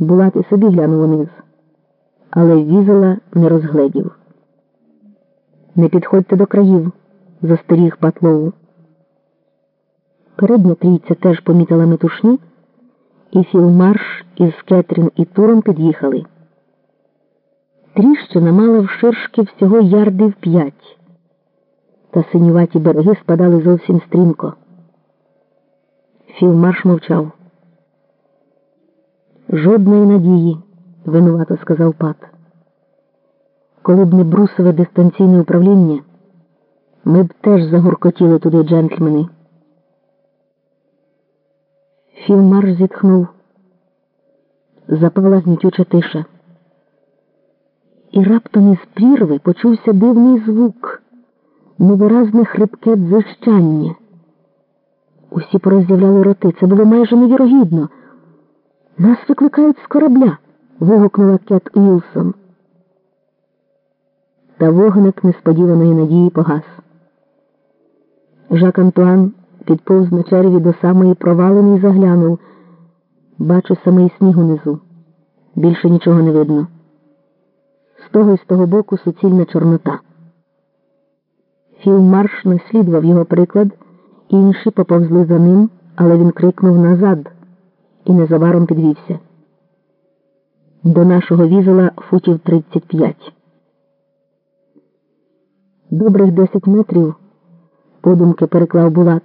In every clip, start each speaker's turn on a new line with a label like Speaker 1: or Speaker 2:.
Speaker 1: Булат і собі глянув униз, але візела не розгледів. Не підходьте до країв, застеріг Патлову. Передня трійця теж помітила метушню, і філмарш із Кетрін і Туром під'їхали. Тріщина мала вширшки всього ярдів п'ять, та синюваті береги спадали зовсім стрімко. Філмарш мовчав. Жодної надії, винувато сказав пат. Коли б не брусове дистанційне управління, ми б теж загуркотіли туди джентльмени. Філмарш зітхнув. Запала гнітюча тиша. І раптом із прірви почувся дивний звук, невиразне хрипке дзищання. Усі пороззявляли роти. Це було майже невірогідно. Нас викликають з корабля. вигукнула Кет Уілсон. Та вогник несподіваної надії погас. Жак Антуан підповз на черві до самої провалини і заглянув. Бачу самий сніг унизу. Більше нічого не видно. З того і з того боку суцільна чорнота. Філмарш наслідував його приклад, інші поповзли за ним, але він крикнув назад і незабаром підвівся. До нашого візела футів 35. Добрих 10 метрів подумки переклав Булат.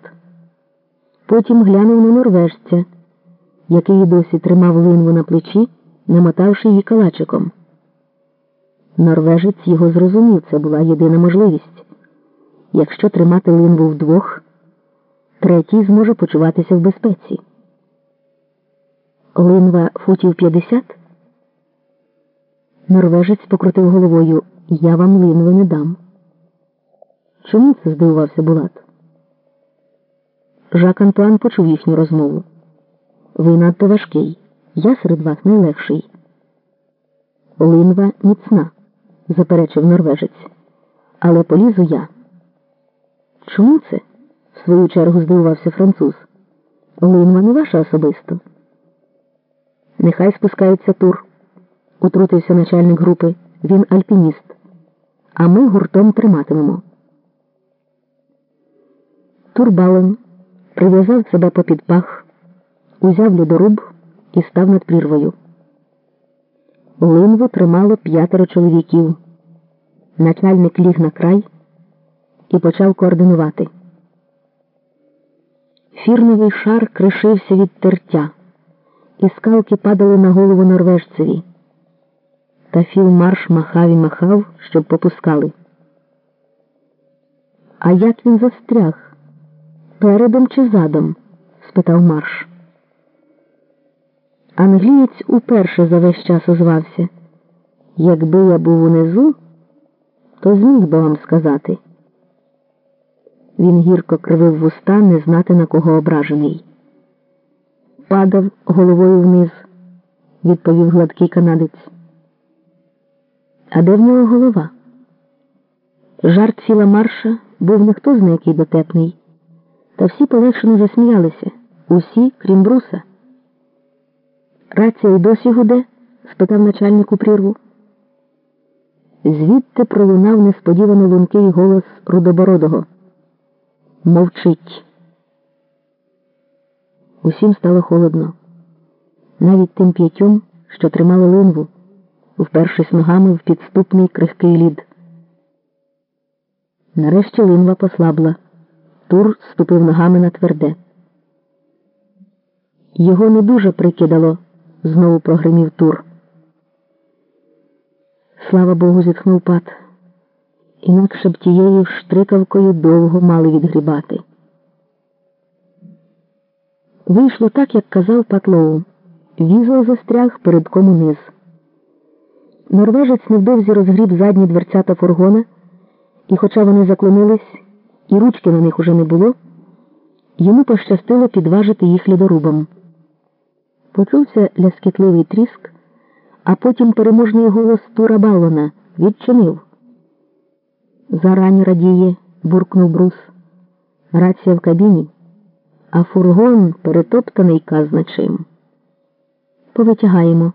Speaker 1: Потім глянув на норвежця, який досі тримав линву на плечі, намотавши її калачиком. Норвежець його зрозумів, це була єдина можливість. Якщо тримати линву вдвох, третій зможе почуватися в безпеці. Линва футів 50? Норвежець покрутив головою. Я вам линви не дам. Чому це здивувався Булат? Жак Антуан почув їхню розмову. Ви надто важкий. Я серед вас найлегший. Линва міцна, заперечив норвежець. Але полізу я. Чому це? в свою чергу здивувався француз. Линва не ваша особисто. Нехай спускається тур, утрутився начальник групи. Він альпініст. А ми гуртом триматимемо. Турбален прив'язав себе попід пах, узяв льодоруб і став над прірвою. Линву тримало п'ятеро чоловіків. Начальник ліг на край і почав координувати. Фірновий шар кришився від тертя, і скалки падали на голову норвежцеві. Та філмарш махав і махав, щоб попускали. А як він застряг? Передом чи задом? спитав марш. Англієць уперше за весь час озвався. Якби я був унизу, то зміг би вам сказати. Він гірко кривив вуста, не знати на кого ображений. Падав головою вниз, відповів гладкий канадець. А де в нього голова? Жарт ціла марша був не хто зна який дотепний. Та всі полегшено засміялися. Усі, крім бруса. Рація й досі гуде? спитав начальник у прірву. Звідти пролунав несподівано лункий голос Рудобородого. Мовчить. Усім стало холодно. Навіть тим п'ятьом, що тримали линву, впершись ногами в підступний крихкий лід. Нарешті линва послабла. Тур ступив ногами на тверде. Його не дуже прикидало, знову прогримів Тур. Слава Богу, зітхнув пат. Інакше б тією штрикавкою довго мали відгрібати. Вийшло так, як казав Патлоу. Візол застряг перед комуниз. Норвежець невдовзі розгріб задні дверцята фургона, і, хоча вони заклонились, і ручки на них уже не було, йому пощастило підважити їх льодорубом. Почувся ляскітливий тріск, а потім переможний голос Тура Баллона відчинив. Зарані радіє, буркнув брус. Рація в кабіні, а фургон перетоптаний казначим. Повитягаємо.